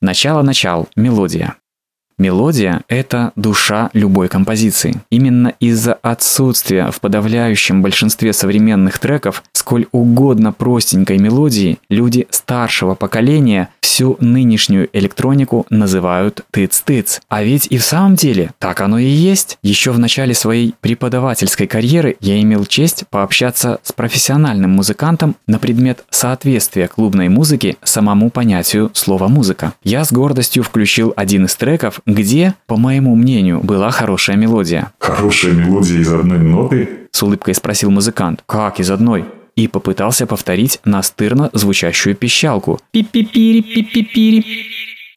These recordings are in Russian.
Начало-начал, мелодия. Мелодия – это душа любой композиции. Именно из-за отсутствия в подавляющем большинстве современных треков сколь угодно простенькой мелодии люди старшего поколения всю нынешнюю электронику называют тыц-тыц. А ведь и в самом деле так оно и есть. Еще в начале своей преподавательской карьеры я имел честь пообщаться с профессиональным музыкантом на предмет соответствия клубной музыки самому понятию слова «музыка». Я с гордостью включил один из треков, где, по моему мнению, была хорошая мелодия. Хорошая мелодия из одной ноты? С улыбкой спросил музыкант. Как из одной? и попытался повторить настырно звучащую пищалку. Пи-пи-пири, пи-пи-пири.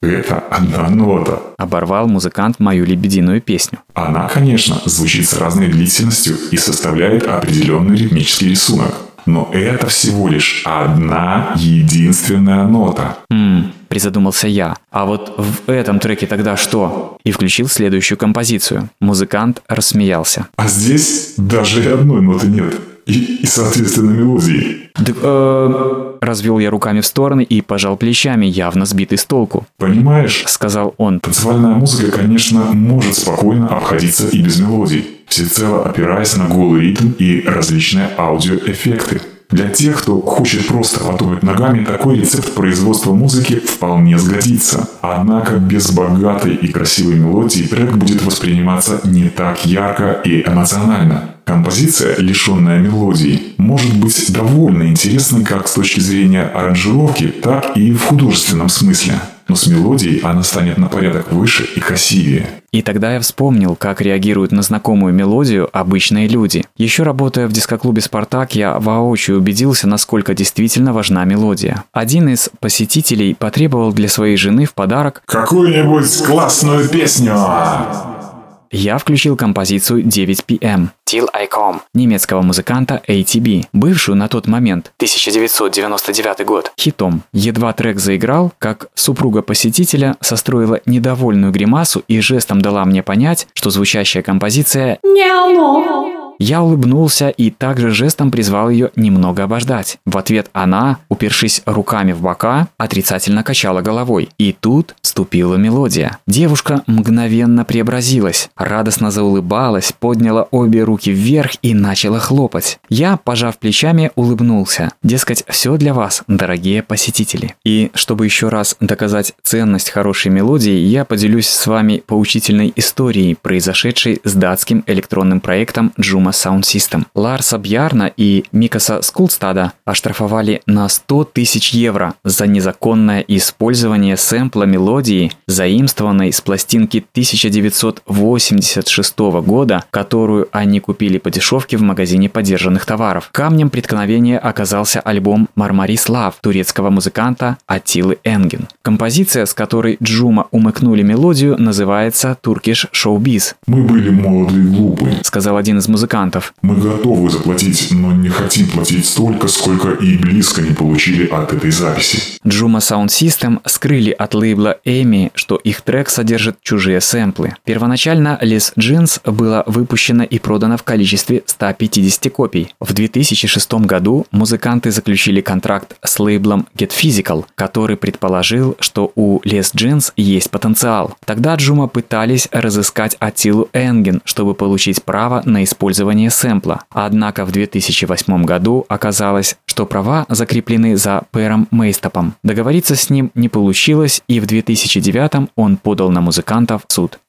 Это одна нота. Оборвал музыкант мою лебединую песню. Она, конечно, звучит с разной длительностью и составляет определенный ритмический рисунок. Но это всего лишь одна единственная нота. Хм, призадумался я. А вот в этом треке тогда что? И включил следующую композицию. Музыкант рассмеялся. А здесь даже и одной ноты нет и, и соответственно, мелодии. Так, э, развел я руками в стороны и пожал плечами, явно сбитый с толку. Понимаешь, сказал он. Танцевальная музыка, конечно, может спокойно обходиться и без мелодий, всецело опираясь на голый ритм и различные аудиоэффекты. Для тех, кто хочет просто потопать ногами, такой рецепт производства музыки вполне сгодится. Однако без богатой и красивой мелодии трек будет восприниматься не так ярко и эмоционально. Композиция, лишенная мелодии, может быть довольно интересной как с точки зрения аранжировки, так и в художественном смысле. Но с мелодией она станет на порядок выше и красивее. И тогда я вспомнил, как реагируют на знакомую мелодию обычные люди. Еще работая в дискоклубе «Спартак», я воочию убедился, насколько действительно важна мелодия. Один из посетителей потребовал для своей жены в подарок «Какую-нибудь классную песню!» Я включил композицию 9 PM Till I Come. Немецкого музыканта ATB, бывшую на тот момент 1999 год хитом. Едва трек заиграл, как супруга посетителя состроила недовольную гримасу и жестом дала мне понять, что звучащая композиция «Не я улыбнулся и также жестом призвал ее немного обождать. В ответ она, упершись руками в бока, отрицательно качала головой. И тут вступила мелодия. Девушка мгновенно преобразилась, радостно заулыбалась, подняла обе руки вверх и начала хлопать. Я, пожав плечами, улыбнулся. Дескать, все для вас, дорогие посетители. И чтобы еще раз доказать ценность хорошей мелодии, я поделюсь с вами поучительной историей, произошедшей с датским электронным проектом Джума Sigma Sound System. Ларса Бьярна и Микаса Скулстада оштрафовали на 100 тысяч евро за незаконное использование сэмпла мелодии, заимствованной с пластинки 1986 года, которую они купили по дешевке в магазине подержанных товаров. Камнем преткновения оказался альбом «Мармарис Лав» турецкого музыканта Атилы Энген. Композиция, с которой Джума умыкнули мелодию, называется «Turkish Showbiz». «Мы были молоды и глупы», — сказал один из музыкантов музыкантов. Мы готовы заплатить, но не хотим платить столько, сколько и близко не получили от этой записи. Juma Sound System скрыли от лейбла Эми, что их трек содержит чужие сэмплы. Первоначально Les Jeans было выпущено и продано в количестве 150 копий. В 2006 году музыканты заключили контракт с лейблом Get Physical, который предположил, что у Les Jeans есть потенциал. Тогда Джума пытались разыскать Атилу Энген, чтобы получить право на использование использование сэмпла. Однако в 2008 году оказалось, что права закреплены за Пэром Мейстопом. Договориться с ним не получилось, и в 2009 он подал на музыкантов в суд.